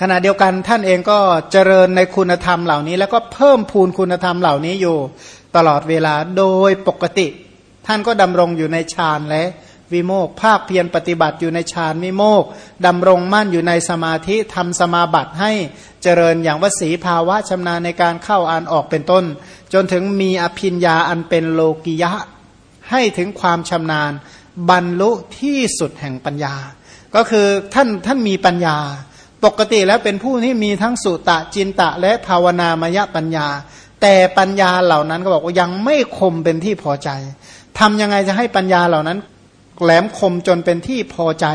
ขณะเดียวกันท่านเองก็เจริญในคุณธรรมเหล่านี้ แล้วก็เพิ่มพูนคุณธรรมเหล่านี้อยู่ตลอดเวลาโดยปกติ ท่านก็ดำรงอยู่ในฌานและวิโมกภาคเพียรปฏิบัติอยู่ในฌานวิโมกดำรงมั่นอยู่ในสมาธิทำสมาบัติให้เจริญอย่างวสีภาวะชำนาญในการเข้าอ่านออกเป็นต้น จนถึงมีอภิญญาอันเป็นโลกิยะ ให้ถึงความชำนาญ บรรลุที่สุดแห่งปัญญา ก็คือท่านท่านมีปัญญา ปกติแล้วเป็นผู้ที่มีทั้งสุตะจินตะ และภาวนามยปัญญา แต่ปัญญาเหล่านั้นก็บอกว่ายังไม่คมเป็นที่พอใจทำยังไงจะให้ปัญญาเหล่านั้น แหลมคมจนเป็นที่พอใจ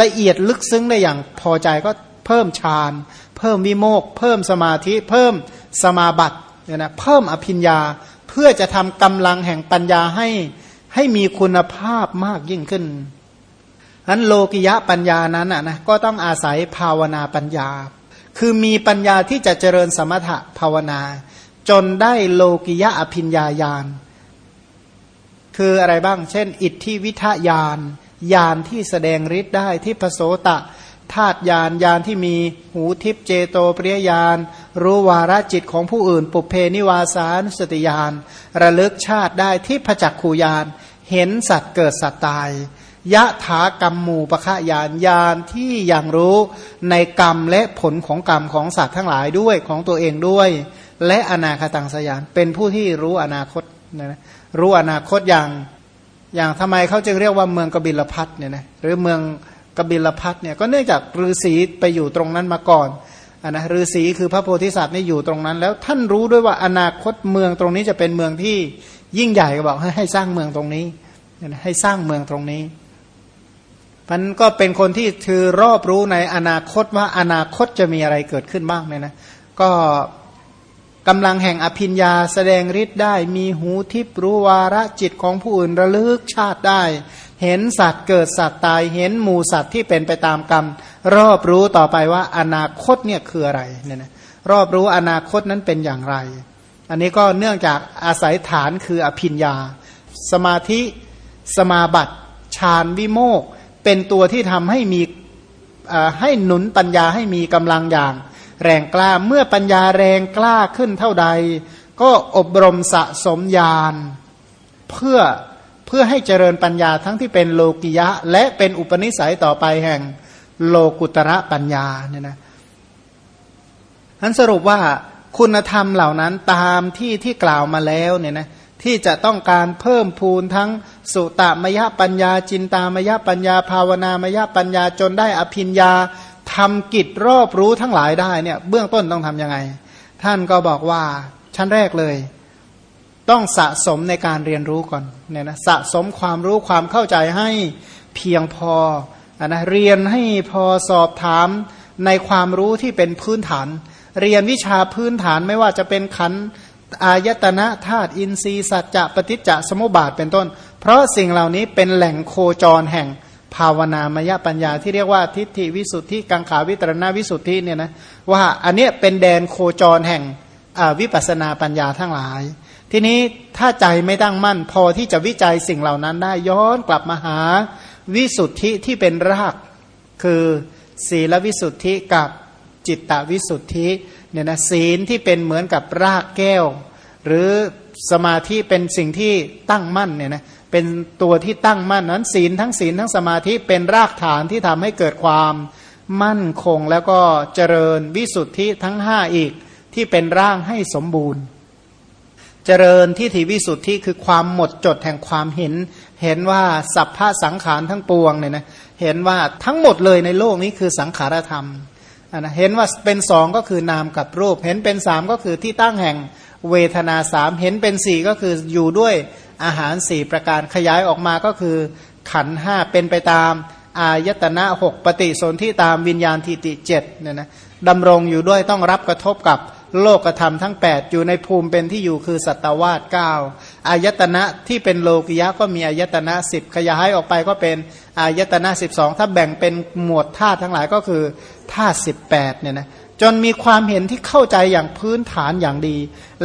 ละเอียดลึกซึ้งได้อย่างพอใจก็เพิ่มฌานเพิ่มวิโมกเพิ่มสมาธิ เพิ่มสมาบัติเนี่ยนะเพิ่มอภิญญาเพื่อจะทำกำลังแห่งปัญญาให้ให้มีคุณภาพมากยิ่งขึ้น นั้นโลกิยะปัญญานั้นอะนะก็ต้องอาศัยภาวนาปัญญา คือมีปัญญาที่จะเจริญสมถะภาวนา จนได้โลกิยะอภิญญาญาณคืออะไรบ้าง เช่น อิทธิวิทยานยานที่แสดงฤทธิ์ได้ที่พโสตะธาตุยานยานที่มีหูทิพเจโตปริยญาณรู้วาระจิตของผู้อื่น ปุเพนิวาสานุสติยานระลึกชาติได้ที่พจักขูยานเห็นสัตว์เกิดสัตว์ตาย ยะถากรรมมูปะคะยานยานที่อยังรู้ในกรรมและผลของกรรมของสัตว์ทั้งหลายด้วยของตัวเองด้วย และอนาคตังสยานเป็นผู้ที่รู้อนาคตนะรู้อนาคตอย่างอย่างทำไมเขาจึงเรียกว่าเมืองกบิลพัทเนี่ยนะหรือเมืองกบิลพัทเนี่ยก็เนื่องจากฤาษีไปอยู่ตรงนั้นมาก่อนอนะฤาษีคือพระโพธิสัตว์นี่อยู่ตรงนั้น แล้วท่านรู้ด้วยว่าอนาคตเมืองตรงนี้จะเป็นเมืองที่ยิ่งใหญ่ก็บอกให้สร้างเมืองตรงนี้ให้สร้างเมืองตรงนี้ มันก็เป็นคนที่ถือรอบรู้ในอนาคตว่าอนาคตจะมีอะไรเกิดขึ้นบ้างเนี่ยนะ ก็กำลังแห่งอภิญญาแสดงฤทธิ์ได้ มีหูทิพรู้วาระจิตของผู้อื่นระลึกชาติได้ เห็นสัตว์เกิดสัตว์ตาย เห็นหมูสัตว์ที่เป็นไปตามกรรม รอบรู้ต่อไปว่าอนาคตเนี่ยคืออะไรเนี่ยนะรอบรู้อนาคตนั้นเป็นอย่างไร อันนี้ก็เนื่องจากอาศัยฐานคืออภิญญา สมาธิ สมาบัติฌานวิโมก เป็นตัวที่ทำให้มีให้หนุนปัญญาให้มีกำลังอย่าง แรงกล้าเมื่อปัญญาแรงกล้าขึ้นเท่าใด ก็อบรมสะสมญาณเพื่อเพื่อให้เจริญปัญญาทั้งที่เป็นโลกิยะ และเป็นอุปนิสัยต่อไปแห่งโลกุตระปัญญาเนี่ยนะท่านสรุปว่าคุณธรรมเหล่านั้นตามที่ที่กล่าวมาแล้วเนี่ยนะ ที่จะต้องการเพิ่มพูนทั้งสุตามยปัญญา จินตามยปัญญา ภาวนามยปัญญาจนได้อภิญญาทำกิจรอบรู้ทั้งหลายได้เนี่ยเบื้องต้นต้องทำยังไง ท่านก็บอกว่าชั้นแรกเลย ต้องสะสมในการเรียนรู้ก่อนเนี่ยนะสะสมความรู้ความเข้าใจให้เพียงพออนะเรียนให้พอสอบถามในความรู้ที่เป็นพื้นฐาน เรียนวิชาพื้นฐานไม่ว่าจะเป็นขัน อายตนะธาตุอินทรีย์สัจจะปฏิจจสมุปบาทเป็นต้น เพราะสิ่งเหล่านี้เป็นแหล่งโคจรแห่งภาวนามยปัญญาที่เรียกว่าทิฏฐิวิสุทธิกังขาวิตรณวิสุทธิเนี่ยนะว่าอันนี้เป็นแดนโคจรแห่งวิปัสนาปัญญาทั้งหลาย ทีนี้ถ้าใจไม่ตั้งมั่น พอที่จะวิจัยสิ่งเหล่านั้นได้ย้อนกลับมาหาวิสุทธิที่เป็นราก คือศีลวิสุทธิกับจิตตวิสุทธิ เนี่ยนะศีลที่เป็นเหมือนกับรากแก้ว หรือสมาธิเป็นสิ่งที่ตั้งมั่นเนี่ยนะเป็นตัวที่ตั้งมั่นนั้นศีลทั้งศีลทั้งสมาธิเป็นรากฐานที่ทำให้เกิดความมั่นคงแล้วก็เจริญวิสุทธิทั้งห้าอีกที่เป็นร่างให้สมบูรณ์ เจริญที่ถิวิสุทธิคือความหมดจดแห่งความเห็น เห็นว่าสัพพะสังขารทั้งปวงเนี่ยนะเห็นว่าทั้งหมดเลยในโลกนี้คือสังขารธรรม นะเห็นว่าเป็นสองก็คือนามกับรูป เห็นเป็นสามก็คือที่ตั้งแห่งเวทนาสามเห็นเป็นสี่ก็คืออยู่ด้วยอาหารสี่ประการขยายออกมาก็คือ ขันห้าเป็นไปตาม อายตนะหกปฏิสนธิตามวิญญาณทิติเจ็ดเนี่ยนะดำรงอยู่ด้วยต้องรับกระทบกับ โลกธรรมทั้ง 8 อยู่ในภูมิเป็นที่อยู่คือสัตวาส9อายตนะที่เป็นโลกิยะก็มีอายตนะ 10 ขยายออกไปก็เป็นอายตนะ 12 ถ้าแบ่งเป็นหมวดธาตุทั้งหลายก็คือธาตุ18เนี่ยนะจนมีความเห็นที่เข้าใจอย่างพื้นฐานอย่างดี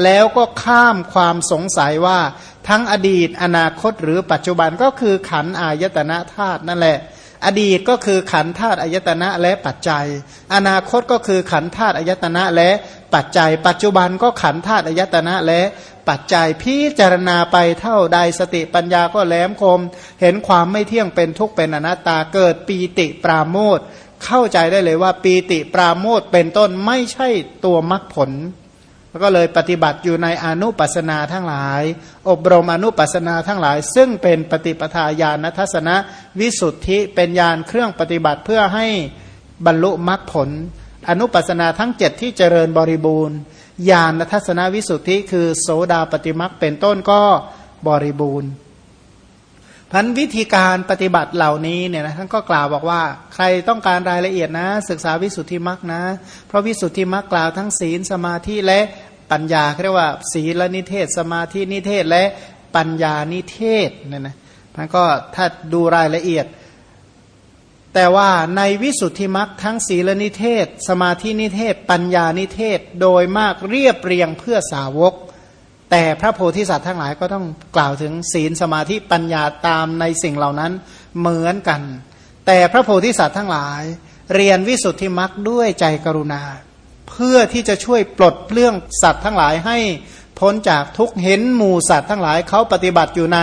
แล้วก็ข้ามความสงสัยว่าทั้งอดีตอนาคตหรือปัจจุบันก็คือขันอายตนะธาตุนั่นแหละ อดีตก็คือขันธาตุอายตนะและปัจจัย อนาคตก็คือขันธาตุอายตนะและปัจจัย ปัจจุบันก็ขันธาตุอายตนะและปัจจัยพิจารณาไปเท่าใดสติปัญญาก็แหลมคม เห็นความไม่เที่ยงเป็นทุกข์เป็นอนัตตาเกิดปีติปราโมทเข้าใจได้เลยว่าปีติปราโมทเป็นต้นไม่ใช่ตัวมรรคผล แล้วก็เลยปฏิบัติอยู่ในอนุปัสนาทั้งหลาย อบรมอนุปัสนาทั้งหลาย ซึ่งเป็นปฏิปทาญาณทัศนะวิสุทธิเป็นญาณเครื่องปฏิบัติเพื่อให้บรรลุมรรคผล อนุปัสนาทั้งเจ็ดที่เจริญบริบูรณ์ญาณทัศนวิสุทธิคือโสดาปฏิมักเป็นต้นก็บริบูรณ์ พันวิธีการปฏิบัติเหล่านี้เนี่ยนะท่านก็กล่าวบอกว่า ใครต้องการรายละเอียดนะ ศึกษาวิสุทธิมรักนะ เพราะวิสุทธิมรักกล่าวทั้งศีลสมาธิและปัญญาเรียกว่า ศีลนิเทศ สมาธินิเทศและปัญญานิเทศเนี่ยนะมันก็ถ้าดูรายละเอียด แต่ว่าในวิสุทธิมรรคทั้งศีลนิเทศ สมาธินิเทศ ปัญญานิเทศโดยมากเรียบเรียงเพื่อสาวก แต่พระโพธิสัตว์ทั้งหลายก็ต้องกล่าวถึงศีลสมาธิปัญญาตามในสิ่งเหล่านั้นเหมือนกัน แต่พระโพธิสัตว์ทั้งหลาย เรียนวิสุทธิมรรคด้วยใจกรุณา เพื่อที่จะช่วยปลดเปลื้องสัตว์ทั้งหลายให้พ้นจากทุกเห็นหมู่สัตว์ทั้งหลายเขาปฏิบัติอยู่ใน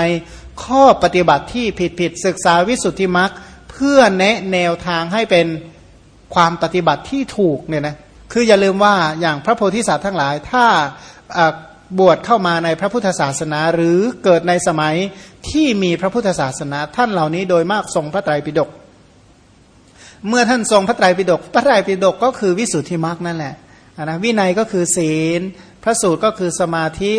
ข้อปฏิบัติที่ผิดผิดศึกษาวิสุทธิมรรคเพื่อแนะแนวทางให้เป็นความปฏิบัติที่ถูกเนี่ยนะคืออย่าลืมว่าอย่างพระโพธิสัตว์ทั้งหลายถ้า บวชเข้ามาในพระพุทธศาสนา หรือเกิดในสมัยที่มีพระพุทธศาสนา ท่านเหล่านี้โดยมากทรงพระไตรปิฎกเมื่อท่านทรงพระไตรปิฎกพระไตรปิฎกก็คือวิสุทธิมรรคนั่นแหละนะวินัยก็คือศีล พระสูตรก็คือสมาธิ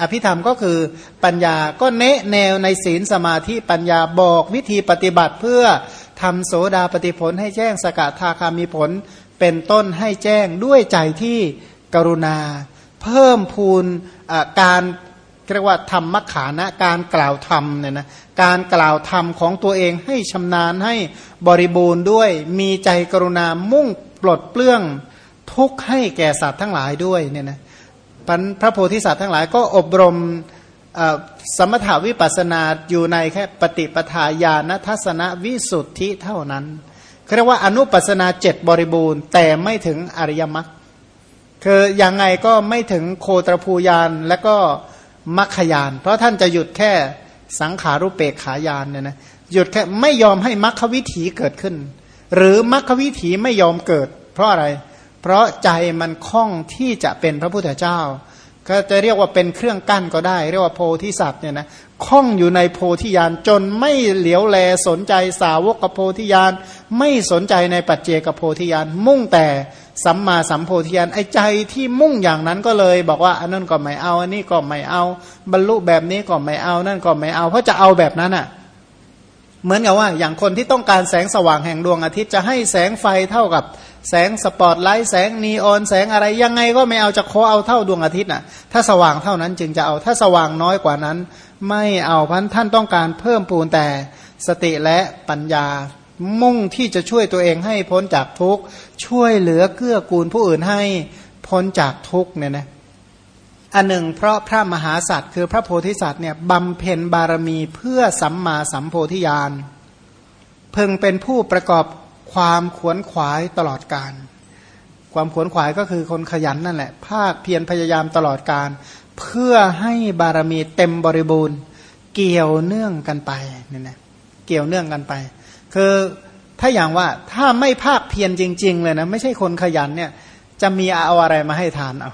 อภิธรรมก็คือปัญญาก็เนะแนวในศีลสมาธิปัญญาบอกวิธีปฏิบัติเพื่อทำโสดาปฏิผลให้แจ้งสกทาคามีผลเป็นต้นให้แจ้งด้วยใจที่กรุณา เพิ่มพูน การเรียกว่าธรรมขานะการกล่าวธรรมเนี่ยนะการกล่าวธรรมของตัวเองให้ชำนาญให้บริบูรณ์ด้วยมีใจกรุณามุ่งปลดเปลื้องทุกข์ให้แก่สัตว์ทั้งหลายด้วยเนี่ยนะพระโพธิสัตว์ทั้งหลายก็อบรมสมถาวิปัสนาอยู่ในแค่ปฏิปทาญาณทัศนวิสุทธิเท่านั้นเรียกว่าอนุปัสนาเจ็ดบริบูรณ์ แต่ไม่ถึงอริยมรรค คือยังไงก็ไม่ถึงโคตรภูยานและก็มัคคยาน เพราะท่านจะหยุดแค่สังขารุเปกขายานเนี่ยนะหยุดแค่ไม่ยอมให้มรรควิถีเกิดขึ้น หรือมรรควิถีไม่ยอมเกิด เพราะอะไร เพราะใจมันคล่องที่จะเป็นพระพุทธเจ้า ก็จะเรียกว่าเป็นเครื่องกั้นก็ได้ เรียกว่าโพธิสัตว์เนี่ยนะคล่องอยู่ในโพธิญาณจนไม่เหลียวแลสนใจสาวกกับโพธิญาณไม่สนใจในปัจเจกโพธิญาณมุ่งแต่ สัมมาสัมโพธิญาณไอ้ใจที่มุ่งอย่างนั้นก็เลย บอกว่าอันนั้นก็ไม่เอาอันนี้ก็ไม่เอา บรรลุแบบนี้ก็ไม่เอานั่นก็ไม่เอา เพราะจะเอาแบบนั้นอะ เหมือนกับว่า อย่างคนที่ต้องการแสงสว่างแห่งดวงอาทิตย์จะให้แสงไฟเท่ากับแสงสปอตไลท์แสงนีออนแสงอะไรยังไงก็ไม่เอาจะขอเอาเท่าดวงอาทิตย์น่ะ ถ้าสว่างเท่านั้นจึงจะเอาถ้าสว่างน้อยกว่านั้น ไม่เอาพันท่านต้องการเพิ่มปูนแต่สติและปัญญา มุ่งที่จะช่วยตัวเองให้พ้นจากทุกข์ช่วยเหลือเกื้อกูลผู้อื่นให้พ้นจากทุกข์เนี่ยนะอันหนึ่ง เพราะพระมหาสัตว์คือพระโพธิสัตว์เนี่ยบำเพ็ญบารมีเพื่อสัมมาสัมโพธิญาณเพึงเป็นผู้ประกอบความขวนขวายตลอดการความขวนขวายก็คือคนขยันนั่นแหละ ภาคเพียรพยายามตลอดการ เพื่อให้บารมีเต็มบริบูรณ์ เกี่ยวเนื่องกันไปเนี่ยนะเกี่ยวเนื่องกันไป คือถ้าอย่างว่าถ้าไม่ภาคเพียรจริง ๆ เลยนะไม่ใช่คนขยันเนี่ยจะมีเอาอะไรมาให้ทานเอา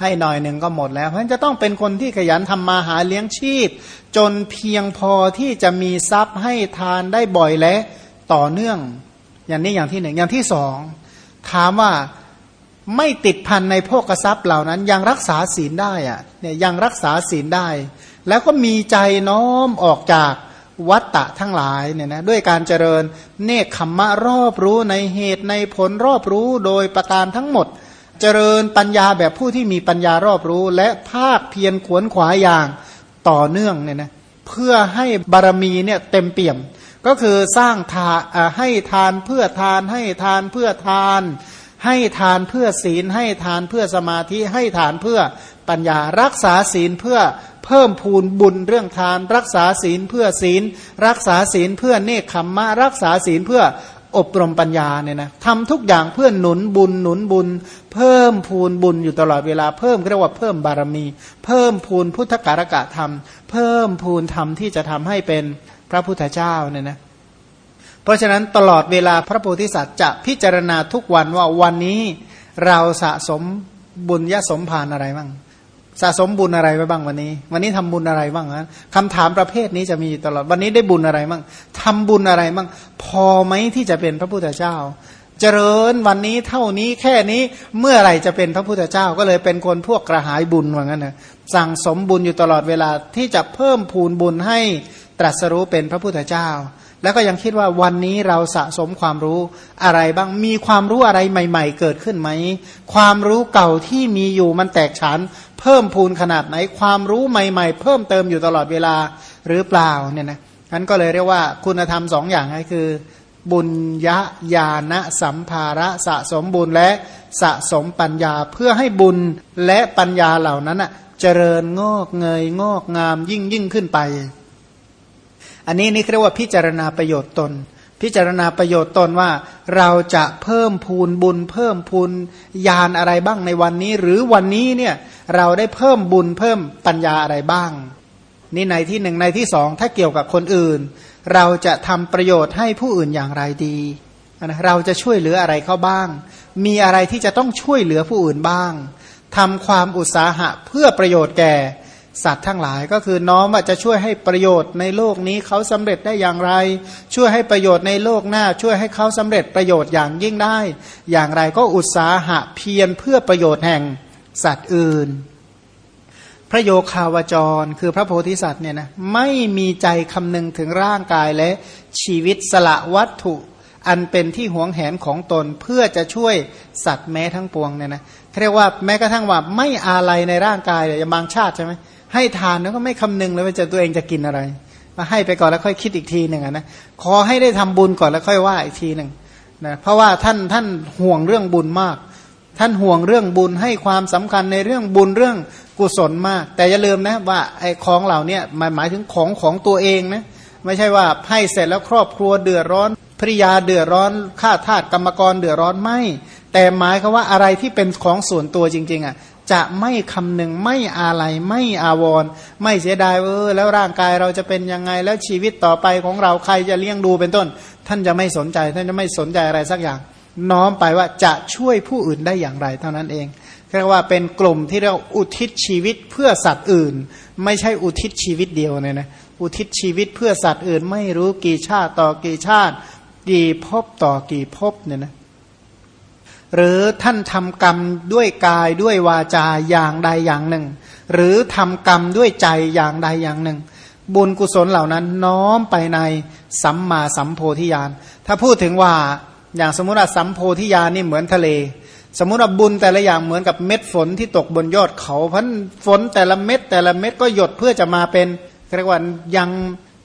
ให้หน่อยหนึ่งก็หมดแล้ว เพราะฉะนั้นจะต้องเป็นคนที่ขยันทำมาหาเลี้ยงชีพ จนเพียงพอที่จะมีทรัพย์ให้ทานได้บ่อยและต่อเนื่อง อย่างนี้อย่างที่หนึ่งอย่างที่สองถามว่าไม่ติดพันในพวกกระซับเหล่านั้น ยังรักษาศีลได้อะเนี่ยยังรักษาศีลได้ แล้วก็มีใจน้อมออกจาก วัตตะทั้งหลายเนี่ยนะด้วยการเจริญเนคขมมะรอบรู้ในเหตุในผลรอบรู้โดยประการทั้งหมด เจริญปัญญาแบบผู้ที่มีปัญญารอบรู้ และภาคเพียรขวนขวายอย่างต่อเนื่องเนี่ยนะเพื่อให้บารมีเนี่ยเต็มเปี่ยม ก็คือสร้างทานให้ทานเพื่อทานให้ทานเพื่อทาน ให้ทานเพื่อศีล ให้ทานเพื่อสมาธิให้ทานเพื่อปัญญารักษาศีลเพื่อ พิ่มพูนบุญเรื่องทาน รักษาศีลเพื่อศีล รักษาศีลเพื่อเนคขมมะ รักษาศีลเพื่ออบรมปัญญาเนี่ยนะทำทุกอย่างเพื่อหนุนบุญหนุนบุญ เพิ่มพูนบุญอยู่ตลอดเวลาเพิ่มเรียกว่าเพิ่มบารมี เพิ่มพูนพุทธการกะธรรม เพิ่มพูนธรรมที่จะทำให้เป็นพระพุทธเจ้าเนี่ยนะเพราะฉะนั้นตลอดเวลาพระโพธิสัตว์จะพิจารณาทุกวันว่าวันนี้เราสะสมบุญยสมภารอะไรบ้าง สะสมบุญอะไรไว้บ้างวันนี้ วันนี้ทำบุญอะไรบ้างนะคำถามประเภทนี้จะมีตลอดวันนี้ได้บุญอะไรบ้างทำบุญอะไรบ้างพอไหมที่จะเป็นพระพุทธเจ้า เจริญวันนี้เท่านี้แค่นี้เมื่อไหร่จะเป็นพระพุทธเจ้าก็เลยเป็นคนพวกกระหายบุญว่างั้นนะสั่งสมบุญอยู่ตลอดเวลาที่จะเพิ่มพูนบุญให้ตรัสรู้เป็นพระพุทธเจ้า แล้วก็ยังคิดว่าวันนี้เราสะสมความรู้อะไรบ้าง มีความรู้อะไรใหม่ ๆ เกิดขึ้นไหม ความรู้เก่าที่มีอยู่มันแตกฉานเพิ่มพูนขนาดไหน ความรู้ใหม่ ๆ เพิ่มเติมอยู่ตลอดเวลาหรือเปล่าเนี่ยนะนั้นก็เลยเรียกว่าคุณธรรมสองอย่างก็คือ บุญยะญาณสัมภาระสะสมบุญและสะสมปัญญาเพื่อให้บุญและปัญญาเหล่านั้นเจริญงอกเงยงอกงามยิ่งยิ่งขึ้นไป อันนี้นี่เรียกว่าพิจารณาประโยชน์ตน พิจารณาประโยชน์ตนว่าเราจะเพิ่มพูนบุญ เพิ่มพูนญาณอะไรบ้างในวันนี้ หรือวันนี้เนี่ยเราได้เพิ่มบุญเพิ่มปัญญาอะไรบ้าง นี่ในที่หนึ่งในที่สองถ้าเกี่ยวกับคนอื่น เราจะทำประโยชน์ให้ผู้อื่นอย่างไรดีนะเราจะช่วยเหลืออะไรเขาบ้าง มีอะไรที่จะต้องช่วยเหลือผู้อื่นบ้างทำความอุตสาหะเพื่อประโยชน์แก่ สัตว์ทั้งหลายก็คือน้อมว่าจะช่วยให้ประโยชน์ในโลกนี้เขาสำเร็จได้อย่างไร ช่วยให้ประโยชน์ในโลกหน้า ช่วยให้เขาสำเร็จประโยชน์อย่างยิ่งได้ อย่างไรก็อุตสาหะเพียรเพื่อประโยชน์แห่งสัตว์อื่น พระโยคาวจรคือพระโพธิสัตว์เนี่ยนะไม่มีใจคำนึงถึงร่างกายและชีวิตสละวัตถุอันเป็นที่หวงแหนของตนเพื่อจะช่วยสัตว์แม้ทั้งปวงเนี่ยนะเรียกว่าแม้กระทั่งว่าไม่อาลัยในร่างกายเลยอย่างบางชาติใช่ไหม ให้ทานแล้วก็ไม่คำนึงเลยว่าจะตัวเองจะกินอะไร มาให้ไปก่อนแล้วค่อยคิดอีกทีหนึ่งนะขอให้ได้ทำบุญก่อนแล้วค่อยว่าอีกทีหนึ่งนะเพราะว่าท่านท่านห่วงเรื่องบุญมาก ท่านห่วงเรื่องบุญให้ความสำคัญในเรื่องบุญเรื่องกุศลมาก แต่อย่าลืมนะว่าไอ้ของเหล่านี้หมายหมายถึงของของตัวเองนะไม่ใช่ว่าให้เสร็จแล้วครอบครัวเดือดร้อนภริยาเดือดร้อนข้าทาสกรรมกรเดือดร้อนไม่ แต่หมายคือว่าอะไรที่เป็นของส่วนตัวจริง ๆอะ จะไม่คำนึงไม่อาลัยไม่อาวรไม่เสียดายเออแล้วร่างกายเราจะเป็นยังไงแล้วชีวิตต่อไปของเราใครจะเลี้ยงดูเป็นต้น ท่านจะไม่สนใจ ท่านจะไม่สนใจอะไรสักอย่าง น้อมไปว่าจะช่วยผู้อื่นได้อย่างไร เท่านั้นเองเรียกว่าเป็นกลุ่มที่เราอุทิศชีวิตเพื่อสัตว์อื่น ไม่ใช่อุทิศชีวิตเดียวเนี่ยนะอุทิศชีวิตเพื่อสัตว์อื่น ไม่รู้กี่ชาติต่อกี่ชาติ กี่ภพต่อกี่ภพเนี่ยนะ หรือท่านทำกรรมด้วยกายด้วยวาจาอย่างใดอย่างหนึ่ง หรือทำกรรมด้วยใจอย่างใดอย่างหนึ่ง บุญกุศลเหล่านั้นน้อมไปในสัมมาสัมโพธิญาณถ้าพูดถึงว่าอย่างสมมติว่าสัมโพธิญาณนี่เหมือนทะเล สมมติว่าบุญแต่ละอย่างเหมือนกับเม็ดฝนที่ตกบนยอดเขาเพันฝนแต่ละเม็ดแต่ละเม็ดก็หยดเพื่อจะมาเป็นเรียกว่ายัง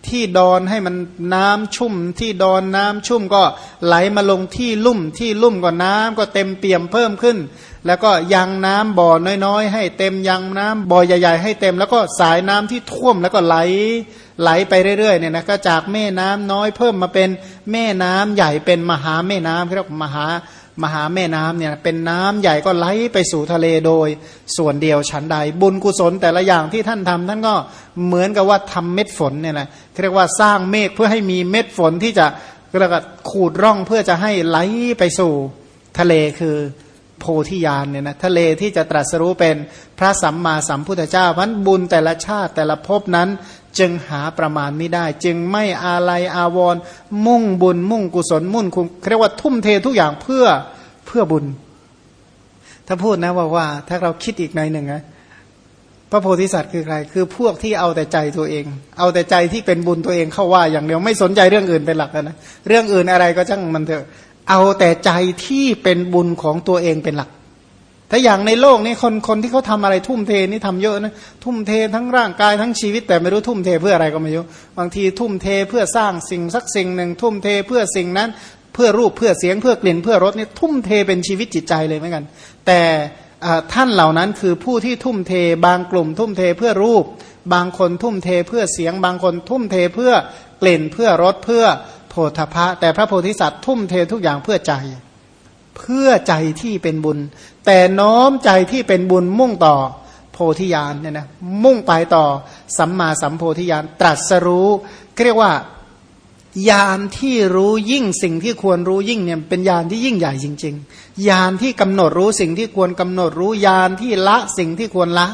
ที่ดอนให้มันน้ำชุ่ม ที่ดอนน้ำชุ่มก็ไหลมาลงที่ลุ่มที่ลุ่มก็น้ำก็เต็มเปี่ยมเพิ่มขึ้น แล้วก็ยังน้ำบ่อน้อยๆ ให้เต็มยังน้ำบ่อใหญ่ ๆ ให้เต็มแล้วก็สายน้ำที่ท่วมแล้วก็ไหลไหลไปเรื่อยๆเนี่ยนะก็จากแม่น้ำน้อยเพิ่มมาเป็นแม่น้ำใหญ่เป็นมหาแม่น้ำเรียกมหา มหาแม่น้ำเนี่ยเป็นน้ำใหญ่ก็ไหลไปสู่ทะเลโดย ส่วนเดียวฉันใด บุญกุศลแต่ละอย่างที่ท่านทำท่านก็เหมือนกับว่าทำเม็ดฝนเนี่ยนะเรียกว่าสร้างเมฆเพื่อให้มีเม็ดฝนที่จะเรียกว่าขูดร่องเพื่อจะให้ไหลไปสู่ทะเลคือโพธิญาณเนี่ยนะทะเลที่จะตรัสรู้เป็นพระสัมมาสัมพุทธเจ้าพันบุญแต่ละชาติแต่ละภพนั้น จึงหาประมาณไม่ได้ จึงไม่อาลัยอาวรมุ่งบุญ มุ่งกุศลมุ่งคุณเรียกว่าทุ่มเททุกอย่างเพื่อเพื่อบุญ ถ้าพูดนะว่าว่า ถ้าเราคิดอีกในหนึ่งนะพระโพธิสัตว์คือใคร คือพวกที่เอาแต่ใจตัวเอง เอาแต่ใจที่เป็นบุญตัวเองเข้าว่าอย่างเดียวไม่สนใจเรื่องอื่นเป็นหลักนะเรื่องอื่นอะไรก็ช่างมันเถอะ เอาแต่ใจที่เป็นบุญของตัวเองเป็นหลัก ถ้าอย่างในโลกนี้คนคนที่เขาทาอะไรทุ่มเทนี่ทำเยอะนะทุ่มเททั้งร่างกายทั้งชีวิต แต่ไม่รู้ทุ่มเทเพื่ออะไรก็ไม่รู้บางทีทุ่มเทเพื่อสร้างสิ่งสักสิ่งหนึ่ง ทุ่มเทเพื่อสิ่งนั้น เพื่อรูปเพื่อเสียงเพื่อกลิ่นเพื่อรสนี่ทุ่มเทเป็นชีวิตจิตใจเลยเหมือนกัน แต่ท่านเหล่านั้นคือผู้ที่ทุ่มเทบางกลุ่ม ทุ่มเทเพื่อรูป บางคนทุ่มเทเพื่อเสียง บางคนทุ่มเทเพื่อกลิ่นเพื่อรสเพื่อโพธพะแต่พระโพธิสัตว์ทุ่มเททุกอย่างเพื่อใจ เพื่อใจที่เป็นบุญ แต่น้อมใจที่เป็นบุญมุ่งต่อโพธิญาณเนี่ยนะมุ่งไปต่อสัมมาสัมโพธิญาณตรัสรู้เรียกว่าญาณที่รู้ยิ่งสิ่งที่ควรรู้ยิ่งเนี่ยเป็นญาณที่ยิ่งใหญ่จริง ๆ ญาณที่กำหนดรู้สิ่งที่ควรกำหนดรู้ญาณที่ละสิ่งที่ควรละ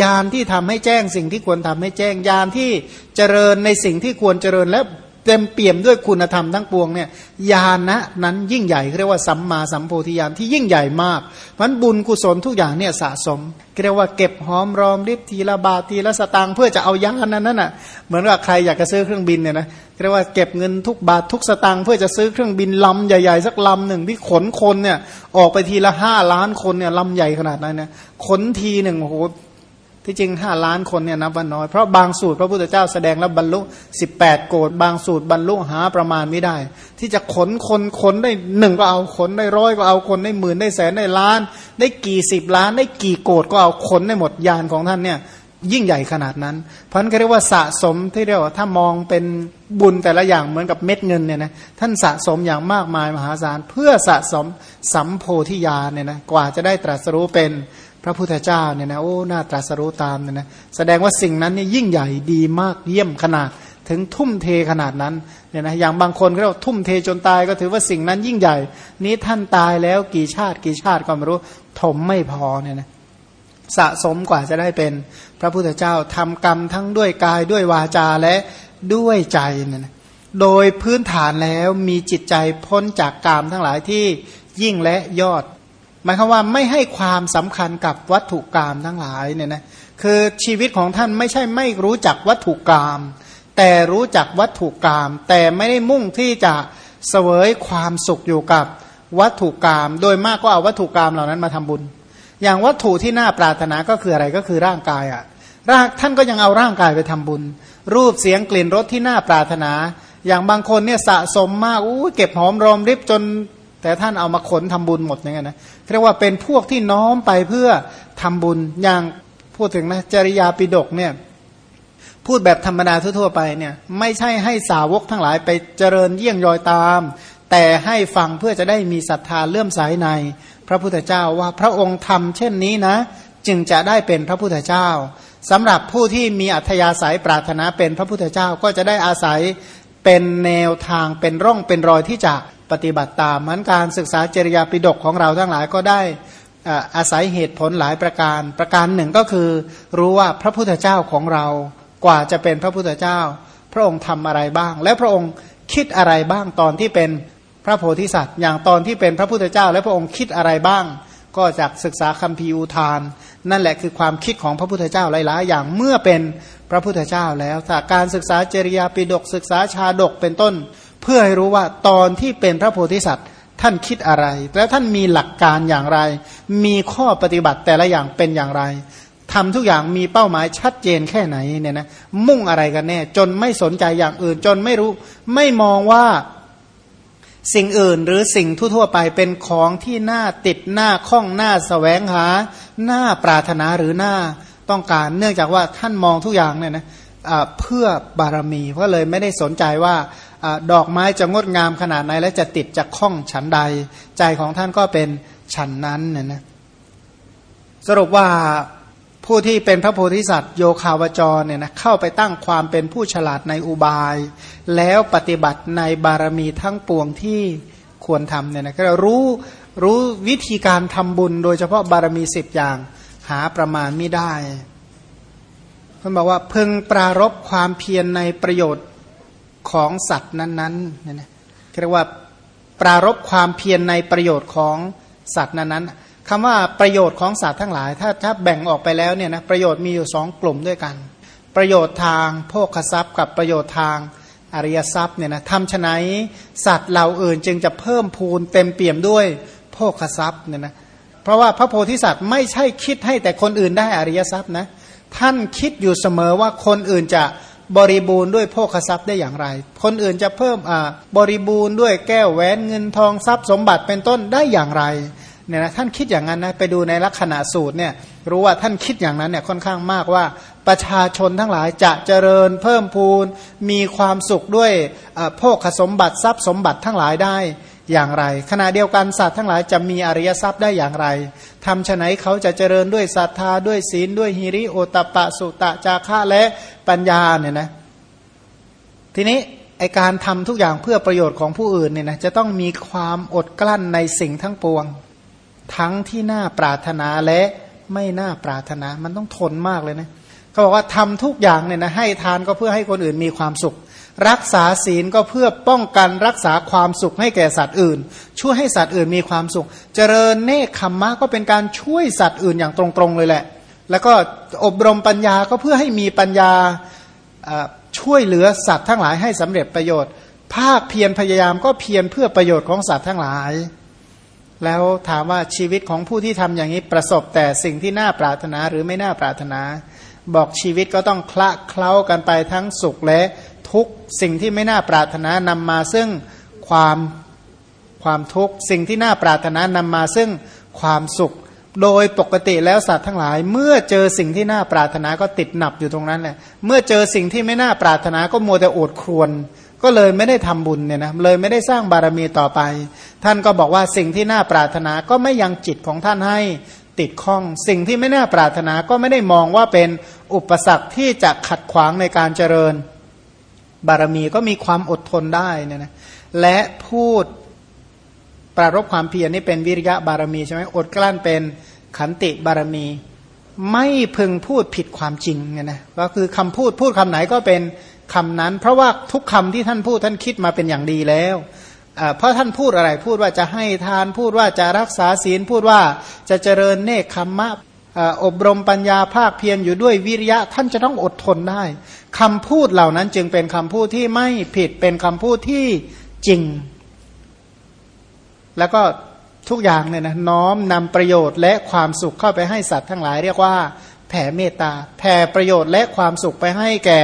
ญาณที่ทำให้แจ้งสิ่งที่ควรทำให้แจ้งญาณที่เจริญในสิ่งที่ควรเจริญและ เต็มเปี่ยมด้วยคุณธรรมทั้งปวงเนี่ยญาณนะนั้นยิ่งใหญ่เรียกว่าสัมมาสัมโพธิญาณที่ยิ่งใหญ่มากมันบุญกุศลทุกอย่างเนี่ยสะสมเรียกว่าเก็บหอมรอมริบทีละบาททีละสตางค์เพื่อจะเอาญาณนั้นนั่นน่ะเหมือนว่าใครอยากจะซื้อเครื่องบินเนี่ยนะเรียกว่าเก็บเงินทุกบาททุกสตางค์เพื่อจะซื้อเครื่องบินลำใหญ่ๆสักลำหนึ่งที่ขนคนเนี่ยออกไปทีละห้าล้านคนเนี่ยลำใหญ่ขนาดนั้นนี่ยขนทีหนึ่งโอ้โห ที่จริงห้าล้านคนเนี่ยนับว่าน้อย เพราะบางสูตรพระพุทธเจ้าแสดงแล้วบรรลุสิบแปดโกดบางสูตรบรรลุหาประมาณไม่ได้ ที่จะขนคนขนได้หนึ่งก็เอาขนได้ร้อยก็เอาคนได้หมื่นได้แสนได้ล้าน ได้กี่สิบล้านได้กี่โกดก็เอาขนได้หมดยานของท่านเนี่ยยิ่งใหญ่ขนาดนั้น เพราะนั้นเขาเรียกว่าสะสมที่เรียกว่าถ้ามองเป็นบุญแต่ละอย่างเหมือนกับเม็ดเงินเนี่ยนะท่านสะสมอย่างมากมายมหาศาลเพื่อสะสมสัมโพธิญาณเนี่ยนะกว่าจะได้ตรัสรู้เป็น ระพุทธเจ้าเนี่ยนะโอ้หน่าตรัสรู้ตามเนี่ยนะแสดงว่าสิ่งนั้นนี่ยิ่งใหญ่ดีมากเยี่ยมขนาดถึงทุ่มเทขนาดนั้นเนี่ยนะอย่างบางคนก็เราทุ่มเทจนตายก็ถือว่าสิ่งนั้นยิ่งใหญ่ นี้ท่านตายแล้วกี่ชาติกี่ชาติก็ไม่รู้ถมไม่พอเนี่ยนะสะสมกว่าจะได้เป็นพระพุทธเจ้าทำกรรมทั้งด้วยกายด้วยวาจาและด้วยใจเนี่ยนะโดยพื้นฐานแล้วมีจิตใจพ้นจากกามทั้งหลายที่ยิ่งและยอด หมายความว่าไม่ให้ความสำคัญกับวัตถุกรรมทั้งหลายเนี่ยนะคือชีวิตของท่านไม่ใช่ไม่รู้จักวัตถุกรรมแต่รู้จักวัตถุกรรมแต่ไม่ได้มุ่งที่จะเสวยความสุขอยู่กับวัตถุกรรมโดยมากก็เอาวัตถุกรรมเหล่านั้นมาทำบุญ อย่างวัตถุที่น่าปรารถนาก็คืออะไรก็คือร่างกายอะ่ะร่างท่านก็ยังเอาร่างกายไปทำบุญ รูปเสียงกลิ่นรสที่น่าปรารถนา อย่างบางคนเนี่ยสะสมมากอู้เก็บหอมรอมริบจน แต่ท่านเอามาขนทำบุญหมดอย่างเงี้ยนะเรียกว่าเป็นพวกที่น้อมไปเพื่อทำบุญอย่างพูดถึงนะจริยาปิดกเนี่ยพูดแบบธรรมดาทั่วๆไปเนี่ยไม่ใช่ให้สาวกทั้งหลายไปเจริญเยี่ยงยอยตาม แต่ให้ฟังเพื่อจะได้มีศรัทธาเลื่อมใสใน พระพุทธเจ้าว่าพระองค์ทำเช่นนี้นะ จึงจะได้เป็นพระพุทธเจ้าสำหรับผู้ที่มีอัธยาศัยปรารถนาเป็นพระพุทธเจ้าก็จะได้อาศัย เป็นแนวทางเป็นร่องเป็นรอยที่จะปฏิบัติตามมันการศึกษาจริยาปิดกของเราทั้งหลายก็ได้อาศัยเหตุผลหลายประการ ประการหนึ่งก็คือ รู้ว่าพระพุทธเจ้าของเรากว่าจะเป็นพระพุทธเจ้า พระองค์ทำอะไรบ้าง และพระองค์คิดอะไรบ้างตอนที่เป็นพระโพธิสัตว์ อย่างตอนที่เป็นพระพุทธเจ้า และพระองค์คิดอะไรบ้าง ก็จากศึกษาคัมภีร์อุทาน นั่นแหละคือความคิดของพระพุทธเจ้าหลายๆ อย่างเมื่อเป็นพระพุทธเจ้าแล้วาการศึกษาจริยาปิดกศึกษาชาดกเป็นต้น เพื่อให้รู้ว่าตอนที่เป็นพระโพธิสัตว์ ท่านคิดอะไร และท่านมีหลักการอย่างไร มีข้อปฏิบัติแต่ละอย่างเป็นอย่างไรทำทุกอย่างมีเป้าหมายชัดเจนแค่ไหนเนี่ยนะมุ่งอะไรกันแน่ จนไม่สนใจอย่างอื่นจนไม่รู้ ไม่มองว่า สิ่งอื่นหรือสิ่งทั่วๆไปเป็นของที่น่าติดหน้าข้องหน้าสแสวงหา หน้าปรารถนาหรือหน้าต้องการ เนื่องจากว่าท่านมองทุกอย่างเนี่ยนะเพื่อบารมีก็เลยไม่ได้สนใจว่าดอกไม้จะงดงามขนาดไหน และจะติดจะคล้องฉันใด ใจของท่านก็เป็นฉันนั้นเนี่ยนะสรุปว่า ผู้ที่เป็นพระโพธิสัตว์โยคาวจรเนี่ยนะเข้าไปตั้งความเป็นผู้ฉลาดในอุบาย แล้วปฏิบัติในบารมีทั้งปวงที่ควรทำเนี่ยนะก็รู้รู้วิธีการทำบุญโดยเฉพาะบารมีสิบอย่างหาประมาณไม่ได้ท่านบอกว่าพึงปรารบความเพียรในประโยชน์ของสัตว์นั้นๆเนี่ยนะเรียกว่าปรารบความเพียรในประโยชน์ของสัตว์นั้นๆ คำว่าประโยชน์ของสัตว์ทั้งหลาย ถ้าถ้าแบ่งออกไปแล้วเนี่ยนะประโยชน์มีอยู่สองกลุ่มด้วยกัน ประโยชน์ทางโภคทรัพย์ กับประโยชน์ทางอริยทรัพย์เนี่ยนะทำฉนัยสัตว์เหล่าอื่นจึงจะเพิ่มพูนเต็มเปี่ยมด้วยโภคทรัพย์เนี่ยนะเพราะว่าพระโพธิสัตว์ไม่ใช่คิดให้แต่คนอื่นได้อริยทรัพย์นะท่านคิดอยู่เสมอว่าคนอื่นจะบริบูรณ์ด้วยโภคทรัพย์ได้อย่างไร คนอื่นจะเพิ่มอ่าบริบูรณ์ด้วยแก้วแหวนเงินทองทรัพย์สมบัติเป็นต้นได้อย่างไร เนี่ยนะท่านคิดอย่างนั้นนะไปดูในลักษณะสูตรเนี่ยรู้ว่าท่านคิดอย่างนั้นเนี่ยค่อนข้างมากว่าประชาชนทั้งหลายจะเจริญเพิ่มพูน มีความสุขด้วยโภคสมบัติทรัพย์สมบัติทั้งหลายได้อย่างไร ขณะเดียวกันสัตว์ทั้งหลายจะมีอริยทรัพย์ได้อย่างไรทำฉไหนเขาจะเจริญด้วยศรัทธาด้วยศีลด้วยฮิริโอตปะสุตะจาระและปัญญาเนี่ยนะทีนี้ไอการทำทุกอย่างเพื่อประโยชน์ของผู้อื่นเนี่ยนะจะต้องมีความอดกลั้นในสิ่งทั้งปวง ทั้งที่น่าปรารถนาและไม่น่าปรารถนา มันต้องทนมากเลยนะเขาบอกว่าทำทุกอย่างเนี่ยนะให้ทานก็เพื่อให้คนอื่นมีความสุข รักษาศีลก็เพื่อป้องกันรักษาความสุขให้แก่สัตว์อื่น ช่วยให้สัตว์อื่นมีความสุข เจริญเนคขมมะก็เป็นการช่วยสัตว์อื่นอย่างตรงๆเลยแหละ แล้วก็อบรมปัญญาก็เพื่อให้มีปัญญาช่วยเหลือสัตว์ทั้งหลายให้สำเร็จประโยชน์ ภาคเพียรพยายามก็เพียรเพื่อประโยชน์ของสัตว์ทั้งหลาย แล้วถามว่าชีวิตของผู้ที่ทำอย่างนี้ประสบแต่สิ่งที่น่าปรารถนาหรือไม่น่าปรารถนา บอกชีวิตก็ต้องคละเคล้ากันไปทั้งสุขและทุกสิ่งที่ไม่น่าปรารถนานำมาซึ่งความความทุกข์สิ่งที่น่าปรารถนานำมาซึ่งความสุข โดยปกติแล้วสัตว์ทั้งหลาย เมื่อเจอสิ่งที่น่าปรารถนาก็ติดหนับอยู่ตรงนั้นแหละเมื่อเจอสิ่งที่ไม่น่าปรารถนาก็มัวแต่โอดครวน ก็เลยไม่ได้ทำบุญเนี่ยนะเลยไม่ได้สร้างบารมีต่อไป ท่านก็บอกว่าสิ่งที่น่าปรารถนาก็ไม่ยังจิตของท่านให้ติดข้อง สิ่งที่ไม่น่าปรารถนาก็ไม่ได้มองว่าเป็นอุปสรรคที่จะขัดขวางในการเจริญ บารมีก็มีความอดทนได้เนี่ยนะและพูดปรารบความเพียรนี่เป็นวิริยะบารมีใช่ไหมอดกลั้นเป็นขันติบารมี ไม่พึงพูดผิดความจริงไงนะก็คือคำพูดพูดคำไหนก็เป็น คำนั้น เพราะว่าทุกคำที่ท่านพูดท่านคิดมาเป็นอย่างดีแล้วเพราะท่านพูดอะไรพูดว่าจะให้ทานพูดว่าจะรักษาศีลพูดว่าจะเจริญเนคขมมะอบรมปัญญาภาคเพียรอยู่ด้วยวิริยะท่านจะต้องอดทนได้คำพูดเหล่านั้นจึงเป็นคำพูดที่ไม่ผิดเป็นคำพูดที่จริง แล้วก็ทุกอย่างเนี่ยนะน้อมนำประโยชน์และความสุขเข้าไปให้สัตว์ทั้งหลายเรียกว่า แผ่เมตตาแผ่ประโยชน์และความสุขไปให้แก่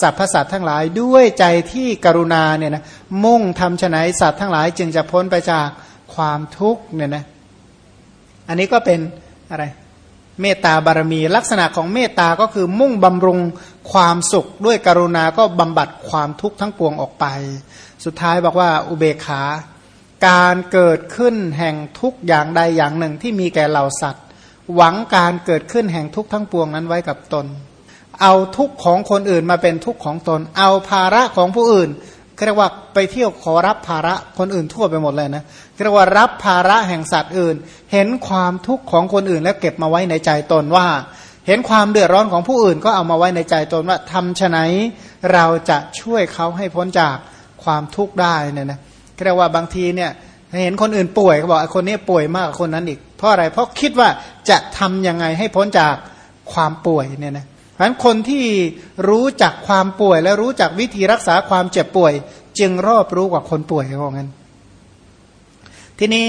สรรพสัตว์ทั้งหลายด้วยใจที่กรุณาเนี่ยนะมุ่งทำฉนัยสัตว์ทั้งหลาย จึงจะพ้นไปจากความทุกข์เนี่ยนะอันนี้ก็เป็นอะไรเมตตาบารมี ลักษณะของเมตตาก็คือมุ่งบำรุงความสุขด้วยกรุณาก็บำบัดความทุกข์ทั้งปวงออกไป สุดท้ายบอกว่าอุเบกขา การเกิดขึ้นแห่งทุกอย่างใดอย่างหนึ่งที่มีแก่เหล่าสัตว์ หวังการเกิดขึ้นแห่งทุกทั้งปวงนั้นไว้กับตน เอาทุกของคนอื่นมาเป็นทุกของตน เอาภาระของผู้อื่นเรียกว่าไปเที่ยวขอรับภาระคนอื่นทั่วไปหมดเลยนะเรียกว่ารับภาระแห่งสัตว์อื่น เห็นความทุกข์ของคนอื่น แล้วเก็บมาไว้ในใจตนว่า เห็นความเดือดร้อนของผู้อื่นก็เอามาไว้ในใจตนว่าทำไหนเราจะช่วยเขาให้พ้นจากความทุกข์ได้เนี่ยนะเรียกว่าบางทีเนี่ยเห็นคนอื่นป่วยเขาบอกคนนี้ป่วยมากกว่าคนนั้นอีกเพราะอะไรเพราะคิดว่าจะทํำยังไงให้พ้นจากความป่วยเนี่ยนะ เพราะฉะนั้นคนที่รู้จักความป่วย และรู้จักวิธีรักษาความเจ็บป่วย จึงรอบรู้กว่าคนป่วยเขาบอกงั้น ทีนี้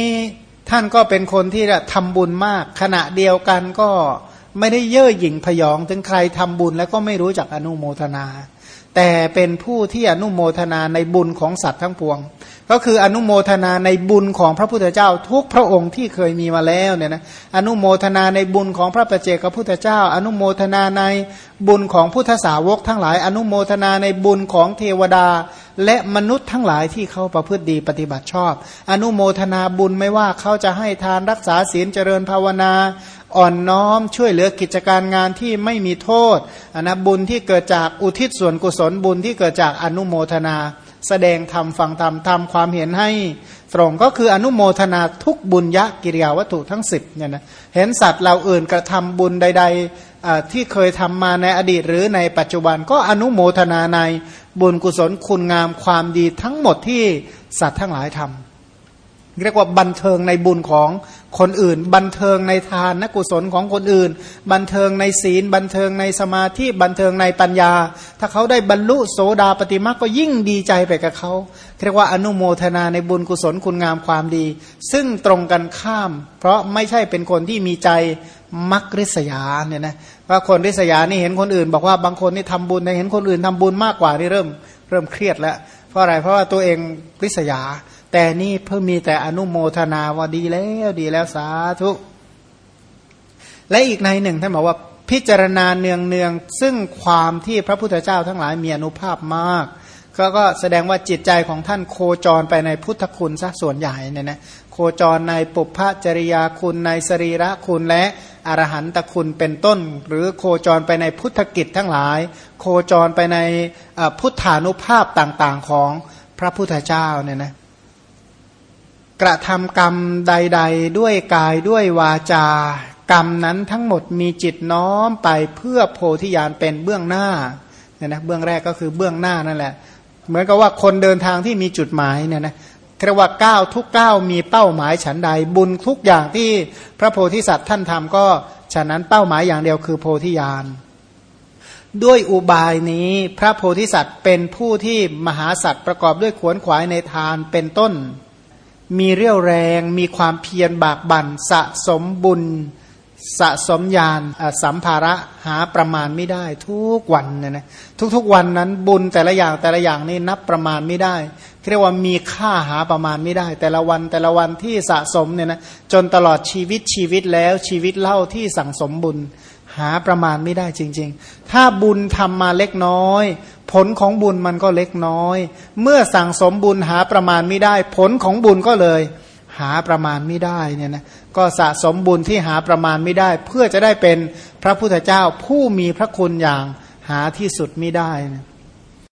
ท่านก็เป็นคนที่ทำบุญมาก ขณะเดียวกันก็ไม่ได้เย่อหยิ่งพยอง ถึงใครทำบุญแล้วก็ไม่รู้จักอนุโมทนา แต่เป็นผู้ที่อนุโมทนาในบุญของสัตว์ทั้งปวง ก็คืออนุโมทนาในบุญของพระพุทธเจ้า ทุกพระองค์ที่เคยมีมาแล้วเนี่ยนะอนุโมทนาในบุญของพระประเจกพระพุทธเจ้า อนุโมทนาในบุญของพุทธสาวกทั้งหลาย อนุโมทนาในบุญของเทวดา และมนุษย์ทั้งหลายที่เขาประพฤติดีปฏิบัติชอบ อนุโมทนาบุญไม่ว่าเขาจะให้ทานรักษาศีลเจริญภาวนา อ่อนน้อมช่วยเหลือกิจการงานที่ไม่มีโทษอนนะบุญที่เกิดจากอุทิศส่วนกุศลบุญที่เกิดจากอนุโมทนา แสดงธรรมฟังธรรมทำความเห็นให้ตรงก็คืออนุโมทนาทุกบุญยะกิริยาวัตถุทั้งสิบเนี่ยนะเห็นสัตว์เราอื่นกระทำบุญใด ๆ ที่เคยทำมาในอดีตหรือในปัจจุบันก็อนุโมทนาในบุญกุศลคุณงามความดีทั้งหมดที่สัตว์ทั้งหลายทำ เรียกว่าบันเทิงในบุญของคนอื่น บันเทิงในทานนกุศลของคนอื่น บันเทิงในศีล บันเทิงในสมาธิบันเทิงในปัญญา ถ้าเขาได้บรรลุโสดาปฏิมาก็ยิ่งดีใจไปกับเขาเรียกว่าอนุโมทนาในบุญกุศลคุณงามความดี ซึ่งตรงกันข้าม เพราะไม่ใช่เป็นคนที่มีใจมักริษยาเนี่ยนะว่าคนริษยานี่เห็นคนอื่น บอกว่าบางคนนี่ทำบุญเห็นคนอื่นทำบุญมากกว่านี่เริ่มเริ่มเครียดแล้วเพราะอะไรเพราะว่าตัวเองริษยา แต่นี่เพิ่งมีแต่อนุโมทนาว่าดีแล้วดีแล้วสาธุ และอีกในหนึ่งท่านบอกว่าพิจารณาเนืองเนืองซึ่งความที่พระพุทธเจ้าทั้งหลายมีอนุภาพมาก ก็ก็แสดงว่าจิตใจของท่านโคจรไปในพุทธคุณซะส่วนใหญ่เนี่ยนะโคจรในปุพพจริยาคุณในสรีระคุณและอรหันตคุณเป็นต้น หรือโคจรไปในพุทธกิจทั้งหลาย โคจรไปในพุทธานุภาพต่างๆของพระพุทธเจ้าเนี่ยนะ กระทำกรรมใด ๆ ด้วยกายด้วยวาจา กรรมนั้นทั้งหมดมีจิตน้อมไปเพื่อโพธิญาณเป็นเบื้องหน้าเนี่ยนะเบื้องแรกก็คือเบื้องหน้านั่นแหละ เหมือนกับว่าคนเดินทางที่มีจุดหมายเนี่ยนะเรียกว่าก้าวทุกก้าวมีเป้าหมายฉันใดบุญทุกอย่างที่พระโพธิสัตว์ท่านทำก็ฉะนั้นเป้าหมายอย่างเดียวคือโพธิญาณด้วยอุบายนี้พระโพธิสัตว์เป็นผู้ที่มหาสัตว์ประกอบด้วยขวนขวายในทานเป็นต้น มีเรี่ยวแรงมีความเพียรบากบั่นสะสมบุญ สะสมญาณสัมภาระหาประมาณไม่ได้ ทุกวันเนี่ยนะทุกๆวันนั้นบุญแต่ละอย่างแต่ละอย่างนี่นับประมาณไม่ได้เรียกว่ามีค่าหาประมาณไม่ได้ แต่ละวันแต่ละวันที่สะสมเนี่ยนะจนตลอดชีวิตชีวิตแล้วชีวิตเล่าที่สั่งสมบุญ หาประมาณไม่ได้จริง ๆ ถ้าบุญทำมาเล็กน้อย ผลของบุญมันก็เล็กน้อย เมื่อสั่งสมบุญหาประมาณไม่ได้ ผลของบุญก็เลย หาประมาณไม่ได้เนี่ยนะก็สะสมบุญที่หาประมาณไม่ได้ เพื่อจะได้เป็นพระพุทธเจ้าผู้มีพระคุณอย่างหาที่สุดไม่ได้นะ